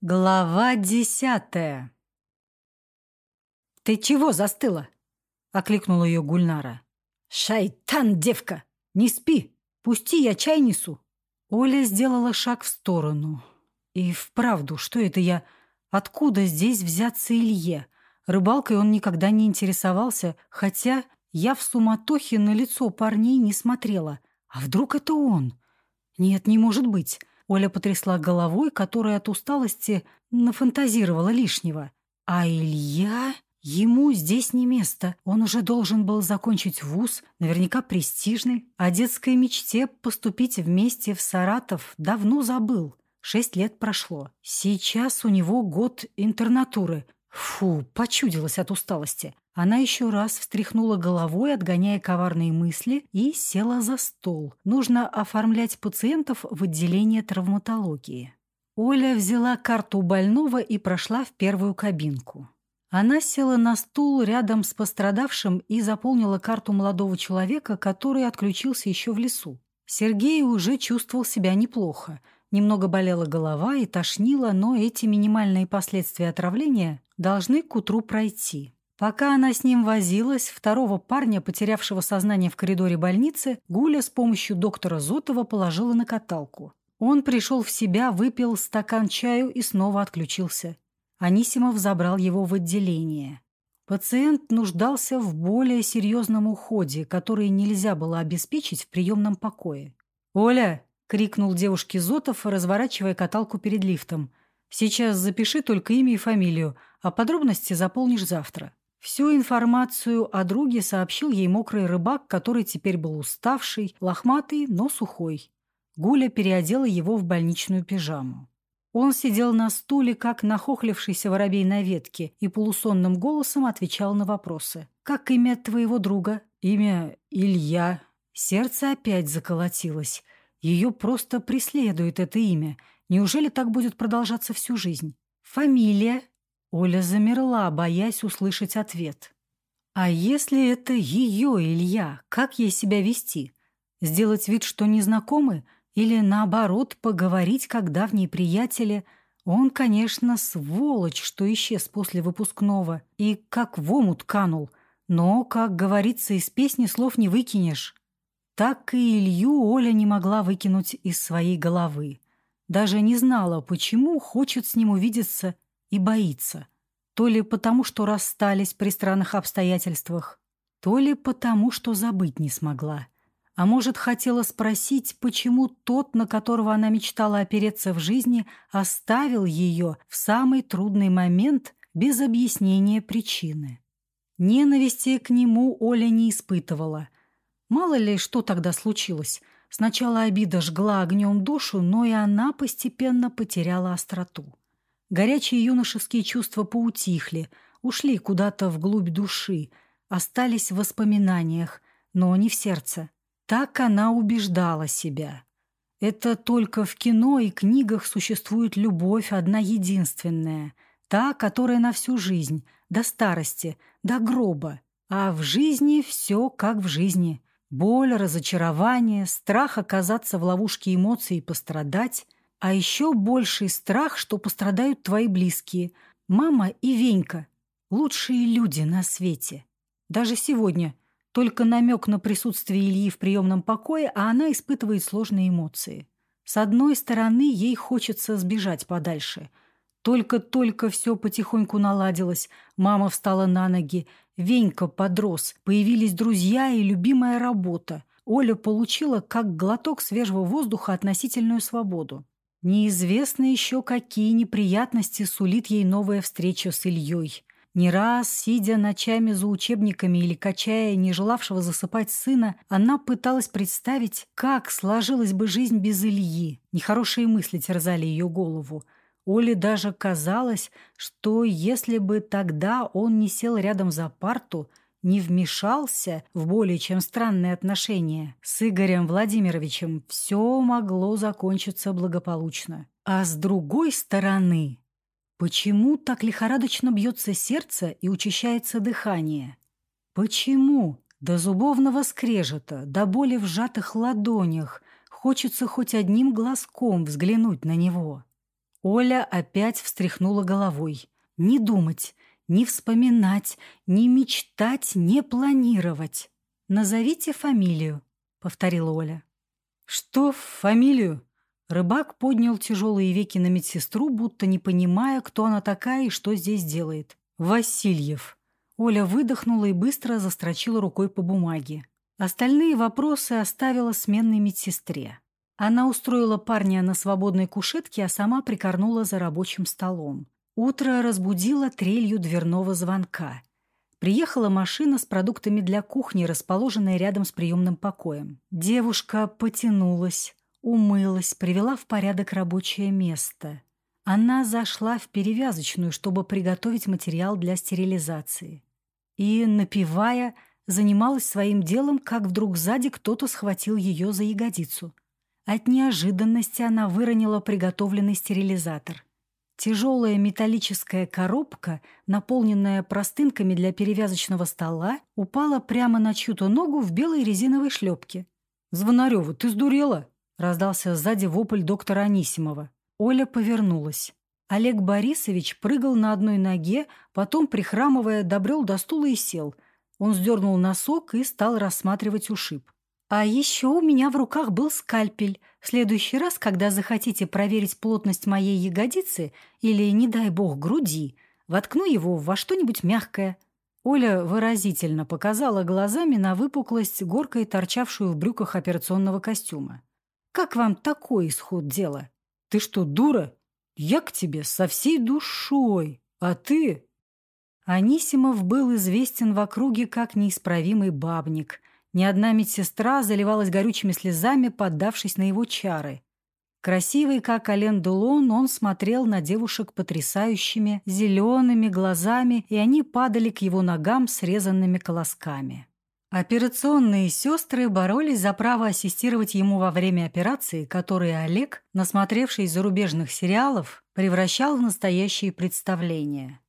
Глава десятая «Ты чего застыла?» — окликнула ее Гульнара. «Шайтан, девка! Не спи! Пусти, я чай несу!» Оля сделала шаг в сторону. И вправду, что это я? Откуда здесь взяться Илье? Рыбалкой он никогда не интересовался, хотя я в суматохе на лицо парней не смотрела. А вдруг это он? Нет, не может быть. Оля потрясла головой, которая от усталости нафантазировала лишнего. А Илья... Ему здесь не место. Он уже должен был закончить вуз, наверняка престижный. О детской мечте поступить вместе в Саратов давно забыл. Шесть лет прошло. Сейчас у него год интернатуры. Фу, почудилась от усталости. Она еще раз встряхнула головой, отгоняя коварные мысли, и села за стол. Нужно оформлять пациентов в отделение травматологии. Оля взяла карту больного и прошла в первую кабинку. Она села на стул рядом с пострадавшим и заполнила карту молодого человека, который отключился еще в лесу. Сергей уже чувствовал себя неплохо. Немного болела голова и тошнило, но эти минимальные последствия отравления должны к утру пройти. Пока она с ним возилась, второго парня, потерявшего сознание в коридоре больницы, Гуля с помощью доктора Зотова положила на каталку. Он пришел в себя, выпил стакан чаю и снова отключился. Анисимов забрал его в отделение. Пациент нуждался в более серьезном уходе, который нельзя было обеспечить в приемном покое. «Оля!» — крикнул девушке Зотов, разворачивая каталку перед лифтом. «Сейчас запиши только имя и фамилию, а подробности заполнишь завтра». Всю информацию о друге сообщил ей мокрый рыбак, который теперь был уставший, лохматый, но сухой. Гуля переодела его в больничную пижаму. Он сидел на стуле, как нахохлившийся воробей на ветке, и полусонным голосом отвечал на вопросы. «Как имя твоего друга?» «Имя Илья». Сердце опять заколотилось. Ее просто преследует это имя. Неужели так будет продолжаться всю жизнь? «Фамилия?» Оля замерла, боясь услышать ответ. А если это ее Илья, как ей себя вести? Сделать вид, что незнакомы? Или, наоборот, поговорить, как давние приятели? Он, конечно, сволочь, что исчез после выпускного и как в омут канул. Но, как говорится, из песни слов не выкинешь. Так и Илью Оля не могла выкинуть из своей головы. Даже не знала, почему хочет с ним увидеться и боится. То ли потому, что расстались при странных обстоятельствах, то ли потому, что забыть не смогла. А может, хотела спросить, почему тот, на которого она мечтала опереться в жизни, оставил ее в самый трудный момент без объяснения причины. Ненависти к нему Оля не испытывала. Мало ли, что тогда случилось. Сначала обида жгла огнем душу, но и она постепенно потеряла остроту. Горячие юношеские чувства поутихли, ушли куда-то вглубь души, остались в воспоминаниях, но не в сердце. Так она убеждала себя. Это только в кино и книгах существует любовь одна единственная, та, которая на всю жизнь, до старости, до гроба. А в жизни все как в жизни. Боль, разочарование, страх оказаться в ловушке эмоций и пострадать – а еще больший страх, что пострадают твои близкие. Мама и Венька. Лучшие люди на свете. Даже сегодня. Только намек на присутствие Ильи в приемном покое, а она испытывает сложные эмоции. С одной стороны, ей хочется сбежать подальше. Только-только все потихоньку наладилось. Мама встала на ноги. Венька подрос. Появились друзья и любимая работа. Оля получила, как глоток свежего воздуха, относительную свободу. Неизвестно еще, какие неприятности сулит ей новая встреча с Ильей. Не раз, сидя ночами за учебниками или качая не желавшего засыпать сына, она пыталась представить, как сложилась бы жизнь без Ильи. Нехорошие мысли терзали ее голову. Оле даже казалось, что если бы тогда он не сел рядом за парту, не вмешался в более чем странные отношения с Игорем Владимировичем, все могло закончиться благополучно. А с другой стороны, почему так лихорадочно бьется сердце и учащается дыхание? Почему до зубовного скрежета, до боли в сжатых ладонях хочется хоть одним глазком взглянуть на него? Оля опять встряхнула головой. Не думать, не вспоминать, не мечтать, не планировать. «Назовите фамилию», — повторила Оля. «Что фамилию?» Рыбак поднял тяжелые веки на медсестру, будто не понимая, кто она такая и что здесь делает. «Васильев». Оля выдохнула и быстро застрочила рукой по бумаге. Остальные вопросы оставила сменной медсестре. Она устроила парня на свободной кушетке, а сама прикорнула за рабочим столом. Утро разбудило трелью дверного звонка. Приехала машина с продуктами для кухни, расположенная рядом с приемным покоем. Девушка потянулась, умылась, привела в порядок рабочее место. Она зашла в перевязочную, чтобы приготовить материал для стерилизации. И, напивая, занималась своим делом, как вдруг сзади кто-то схватил ее за ягодицу. От неожиданности она выронила приготовленный стерилизатор. Тяжелая металлическая коробка, наполненная простынками для перевязочного стола, упала прямо на чью-то ногу в белой резиновой шлепке. «Звонарева, ты сдурела?» — раздался сзади вопль доктора Анисимова. Оля повернулась. Олег Борисович прыгал на одной ноге, потом, прихрамывая, добрел до стула и сел. Он сдернул носок и стал рассматривать ушиб. А еще у меня в руках был скальпель. В следующий раз, когда захотите проверить плотность моей ягодицы или, не дай бог, груди, воткну его во что-нибудь мягкое. Оля выразительно показала глазами на выпуклость, горкой торчавшую в брюках операционного костюма. «Как вам такой исход дела? Ты что, дура? Я к тебе со всей душой, а ты...» Анисимов был известен в округе как неисправимый бабник – ни одна медсестра заливалась горючими слезами, поддавшись на его чары. Красивый, как Ален Дулон, он смотрел на девушек потрясающими зелеными глазами, и они падали к его ногам срезанными колосками. Операционные сестры боролись за право ассистировать ему во время операции, которые Олег, насмотревшись зарубежных сериалов, превращал в настоящие представления.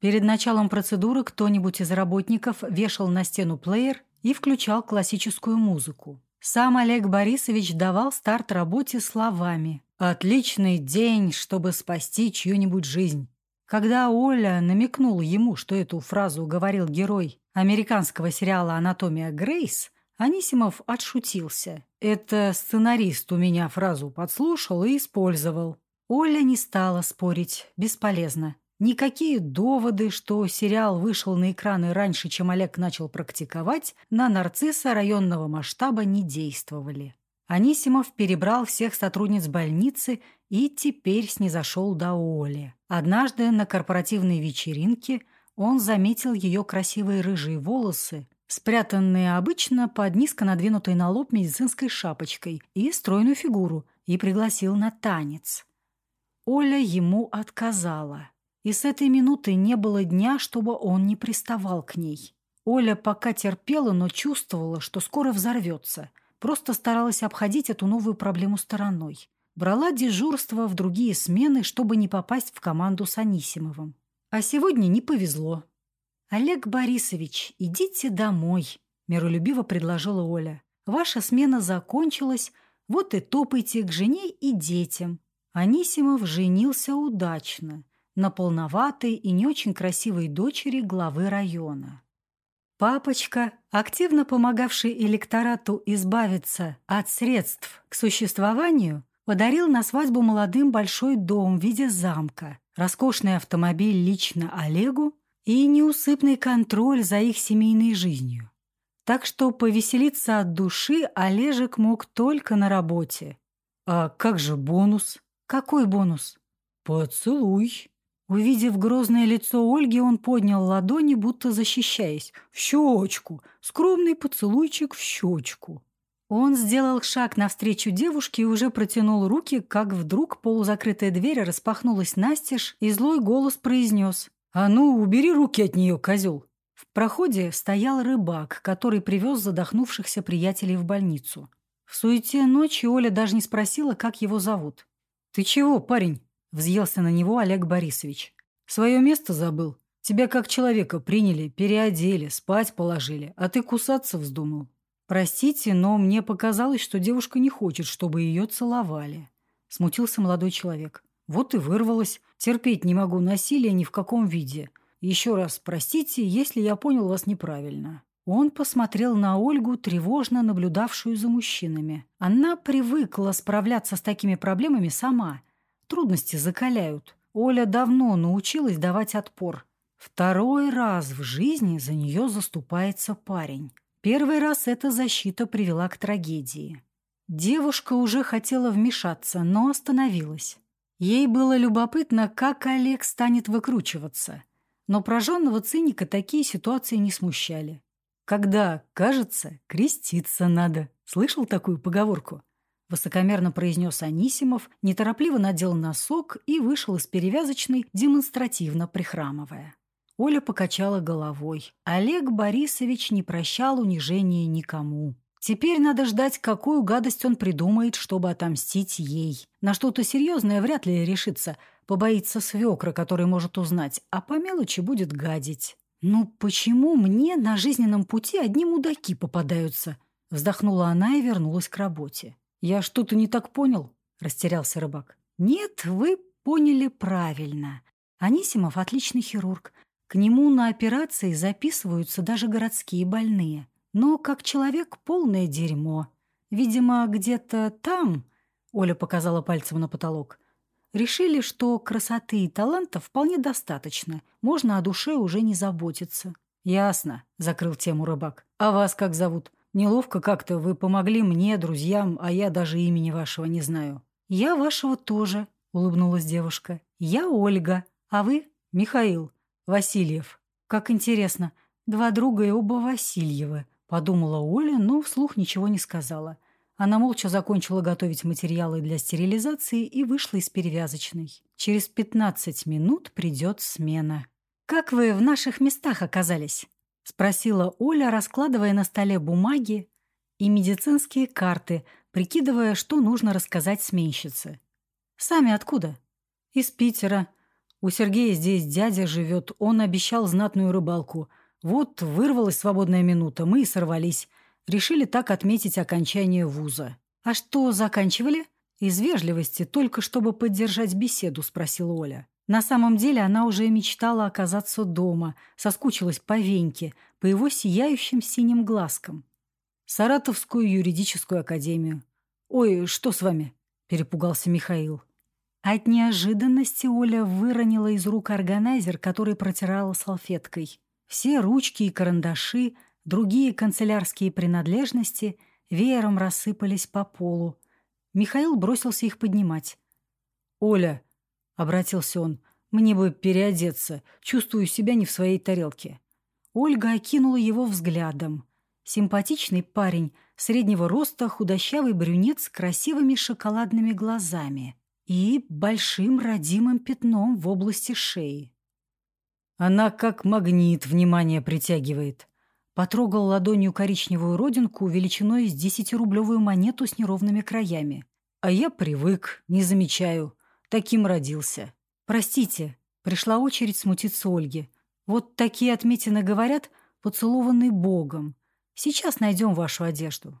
Перед началом процедуры кто-нибудь из работников вешал на стену плеер и включал классическую музыку. Сам Олег Борисович давал старт работе словами «Отличный день, чтобы спасти чью-нибудь жизнь». Когда Оля намекнула ему, что эту фразу говорил герой американского сериала «Анатомия Грейс», Анисимов отшутился. «Это сценарист у меня фразу подслушал и использовал». Оля не стала спорить, бесполезно. Никакие доводы, что сериал вышел на экраны раньше, чем Олег начал практиковать, на нарцисса районного масштаба не действовали. Анисимов перебрал всех сотрудниц больницы и теперь снизошел до Оли. Однажды на корпоративной вечеринке он заметил ее красивые рыжие волосы, спрятанные обычно под низко надвинутой на лоб медицинской шапочкой, и стройную фигуру, и пригласил на танец. Оля ему отказала. И с этой минуты не было дня, чтобы он не приставал к ней. Оля пока терпела, но чувствовала, что скоро взорвется. Просто старалась обходить эту новую проблему стороной. Брала дежурство в другие смены, чтобы не попасть в команду с Анисимовым. А сегодня не повезло. «Олег Борисович, идите домой», – миролюбиво предложила Оля. «Ваша смена закончилась, вот и топайте к жене и детям». Анисимов женился удачно на полноватой и не очень красивой дочери главы района. Папочка, активно помогавший электорату избавиться от средств к существованию, подарил на свадьбу молодым большой дом в виде замка, роскошный автомобиль лично Олегу и неусыпный контроль за их семейной жизнью. Так что повеселиться от души Олежек мог только на работе. А как же бонус? Какой бонус? Поцелуй. Увидев грозное лицо Ольги, он поднял ладони, будто защищаясь. В щечку! Скромный поцелуйчик в щечку. Он сделал шаг навстречу девушке и уже протянул руки, как вдруг полузакрытая дверь распахнулась настежь, и злой голос произнес «А ну, убери руки от нее, козел!» В проходе стоял рыбак, который привез задохнувшихся приятелей в больницу. В суете ночи Оля даже не спросила, как его зовут. «Ты чего, парень?» Взъелся на него Олег Борисович. «Свое место забыл. Тебя как человека приняли, переодели, спать положили, а ты кусаться вздумал. Простите, но мне показалось, что девушка не хочет, чтобы ее целовали». Смутился молодой человек. Вот и вырвалась. Терпеть не могу насилия ни в каком виде. Еще раз простите, если я понял вас неправильно». Он посмотрел на Ольгу, тревожно наблюдавшую за мужчинами. Она привыкла справляться с такими проблемами сама. Трудности закаляют. Оля давно научилась давать отпор. Второй раз в жизни за нее заступается парень. Первый раз эта защита привела к трагедии. Девушка уже хотела вмешаться, но остановилась. Ей было любопытно, как Олег станет выкручиваться. Но прожженного циника такие ситуации не смущали. Когда, кажется, креститься надо. Слышал такую поговорку? Высокомерно произнес Анисимов, неторопливо надел носок и вышел из перевязочной, демонстративно прихрамывая. Оля покачала головой. Олег Борисович не прощал унижения никому. Теперь надо ждать, какую гадость он придумает, чтобы отомстить ей. На что-то серьезное вряд ли решится. Побоится свекра, который может узнать, а по мелочи будет гадить. «Ну почему мне на жизненном пути одни мудаки попадаются?» Вздохнула она и вернулась к работе. «Я что-то не так понял?» – растерялся рыбак. «Нет, вы поняли правильно. Анисимов – отличный хирург. К нему на операции записываются даже городские больные. Но как человек полное дерьмо. Видимо, где-то там, Оля показала пальцем на потолок, Решили, что красоты и таланта вполне достаточно, можно о душе уже не заботиться. «Ясно», — закрыл тему рыбак. «А вас как зовут? Неловко как-то вы помогли мне, друзьям, а я даже имени вашего не знаю». «Я вашего тоже», — улыбнулась девушка. «Я Ольга, а вы?» «Михаил Васильев». «Как интересно, два друга и оба Васильевы», — подумала Оля, но вслух ничего не сказала. Она молча закончила готовить материалы для стерилизации и вышла из перевязочной. Через 15 минут придет смена. «Как вы в наших местах оказались?» — спросила Оля, раскладывая на столе бумаги и медицинские карты, прикидывая, что нужно рассказать сменщице. «Сами откуда?» «Из Питера. У Сергея здесь дядя живет, он обещал знатную рыбалку. Вот вырвалась свободная минута, мы и сорвались. Решили так отметить окончание вуза. «А что, заканчивали?» «Из вежливости, только чтобы поддержать беседу», — спросила Оля. На самом деле она уже мечтала оказаться дома, соскучилась по Веньке, по его сияющим синим глазкам. «Саратовскую юридическую академию». «Ой, что с вами?» — перепугался Михаил. От неожиданности Оля выронила из рук органайзер, который протирала салфеткой. Все ручки и карандаши Другие канцелярские принадлежности веером рассыпались по полу. Михаил бросился их поднимать. «Оля», — обратился он, — «мне бы переодеться. Чувствую себя не в своей тарелке». Ольга окинула его взглядом. Симпатичный парень, среднего роста, худощавый брюнет с красивыми шоколадными глазами и большим родимым пятном в области шеи. Она как магнит внимание притягивает. Потрогал ладонью коричневую родинку величиной с десятирублевую монету с неровными краями. А я привык, не замечаю. Таким родился. Простите, пришла очередь смутиться Ольге. Вот такие отметины говорят, поцелованный Богом. Сейчас найдем вашу одежду.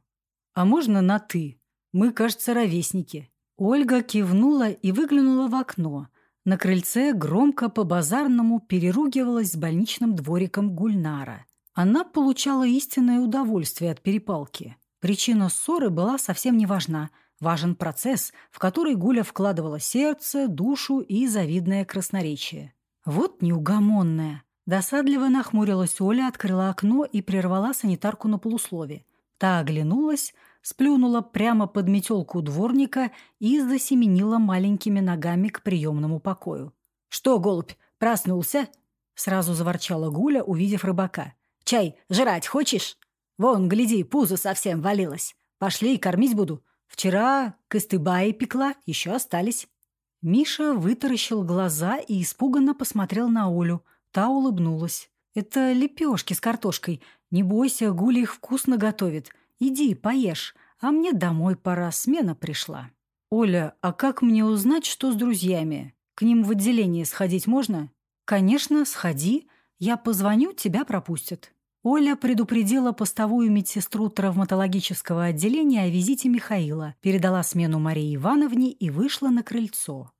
А можно на «ты»? Мы, кажется, ровесники. Ольга кивнула и выглянула в окно. На крыльце громко по-базарному переругивалась с больничным двориком Гульнара. Она получала истинное удовольствие от перепалки. Причина ссоры была совсем не важна. Важен процесс, в который Гуля вкладывала сердце, душу и завидное красноречие. Вот неугомонная. Досадливо нахмурилась Оля, открыла окно и прервала санитарку на полуслове. Та оглянулась, сплюнула прямо под метелку дворника и засеменила маленькими ногами к приемному покою. «Что, голубь, проснулся?» Сразу заворчала Гуля, увидев рыбака. Чай жрать хочешь? Вон, гляди, пузо совсем валилось. Пошли, кормить буду. Вчера кыстыбаи пекла, еще остались». Миша вытаращил глаза и испуганно посмотрел на Олю. Та улыбнулась. «Это лепешки с картошкой. Не бойся, Гуля их вкусно готовит. Иди, поешь. А мне домой пора, смена пришла». «Оля, а как мне узнать, что с друзьями? К ним в отделение сходить можно?» «Конечно, сходи. Я позвоню, тебя пропустят». Оля предупредила постовую медсестру травматологического отделения о визите Михаила, передала смену Марии Ивановне и вышла на крыльцо.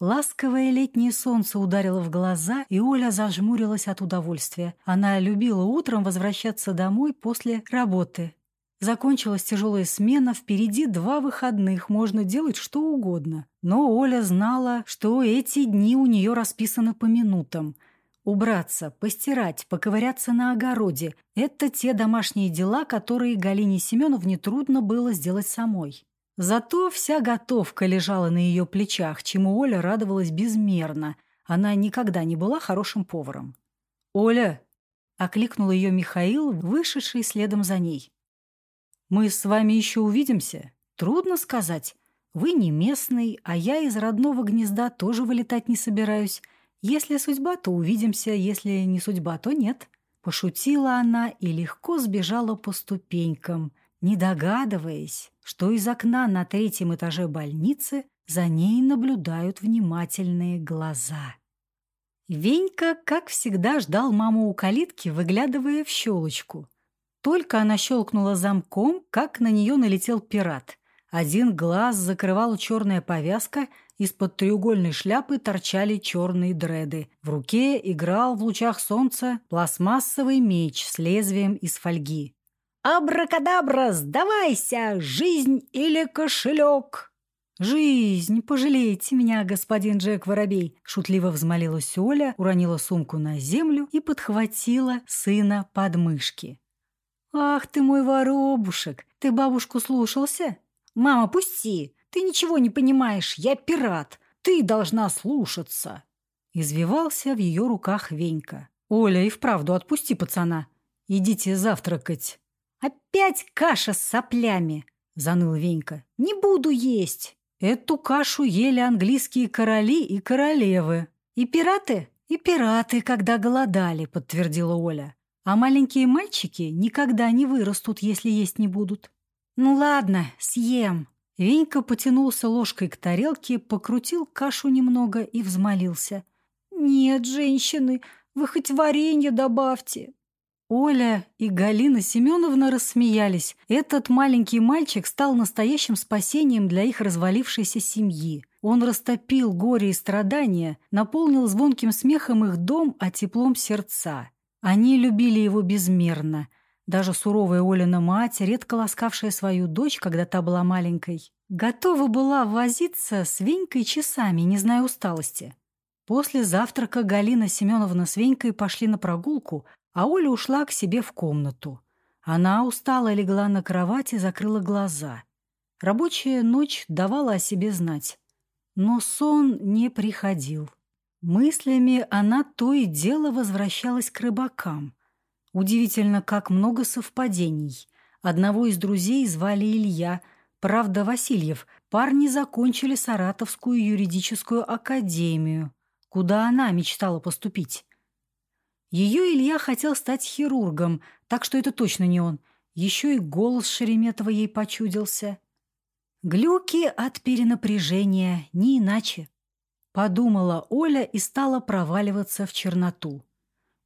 Ласковое летнее солнце ударило в глаза, и Оля зажмурилась от удовольствия. Она любила утром возвращаться домой после работы. Закончилась тяжелая смена, впереди два выходных, можно делать что угодно. Но Оля знала, что эти дни у нее расписаны по минутам. Убраться, постирать, поковыряться на огороде – это те домашние дела, которые Галине Семеновне трудно было сделать самой. Зато вся готовка лежала на ее плечах, чему Оля радовалась безмерно. Она никогда не была хорошим поваром. «Оля!» — окликнул ее Михаил, вышедший следом за ней. «Мы с вами еще увидимся? Трудно сказать. Вы не местный, а я из родного гнезда тоже вылетать не собираюсь. Если судьба, то увидимся, если не судьба, то нет». Пошутила она и легко сбежала по ступенькам — не догадываясь, что из окна на третьем этаже больницы за ней наблюдают внимательные глаза. Венька, как всегда, ждал маму у калитки, выглядывая в щелочку. Только она щелкнула замком, как на нее налетел пират. Один глаз закрывала черная повязка, из-под треугольной шляпы торчали черные дреды. В руке играл в лучах солнца пластмассовый меч с лезвием из фольги. «Абракадабра, сдавайся! Жизнь или кошелек!» «Жизнь! Пожалейте меня, господин Джек Воробей!» Шутливо взмолилась Оля, уронила сумку на землю и подхватила сына под мышки. «Ах ты мой воробушек! Ты бабушку слушался?» «Мама, пусти! Ты ничего не понимаешь! Я пират! Ты должна слушаться!» Извивался в ее руках Венька. «Оля, и вправду отпусти пацана! Идите завтракать!» «Опять каша с соплями!» — заныл Венька. «Не буду есть!» «Эту кашу ели английские короли и королевы. И пираты?» «И пираты, когда голодали», — подтвердила Оля. «А маленькие мальчики никогда не вырастут, если есть не будут». «Ну ладно, съем». Венька потянулся ложкой к тарелке, покрутил кашу немного и взмолился. «Нет, женщины, вы хоть варенье добавьте». Оля и Галина Семеновна рассмеялись. Этот маленький мальчик стал настоящим спасением для их развалившейся семьи. Он растопил горе и страдания, наполнил звонким смехом их дом, а теплом сердца. Они любили его безмерно. Даже суровая Олина мать, редко ласкавшая свою дочь, когда та была маленькой, готова была возиться с Венькой часами, не зная усталости. После завтрака Галина Семеновна с Венькой пошли на прогулку, а Оля ушла к себе в комнату. Она устала легла на кровати, закрыла глаза. Рабочая ночь давала о себе знать. Но сон не приходил. Мыслями она то и дело возвращалась к рыбакам. Удивительно, как много совпадений. Одного из друзей звали Илья, правда Васильев. Парни закончили Саратовскую юридическую академию, куда она мечтала поступить. Ее Илья хотел стать хирургом, так что это точно не он. Еще и голос Шереметова ей почудился. Глюки от перенапряжения, не иначе. Подумала Оля и стала проваливаться в черноту.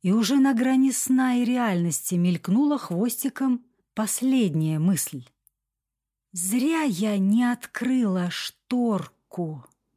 И уже на грани сна и реальности мелькнула хвостиком последняя мысль. «Зря я не открыла шторку».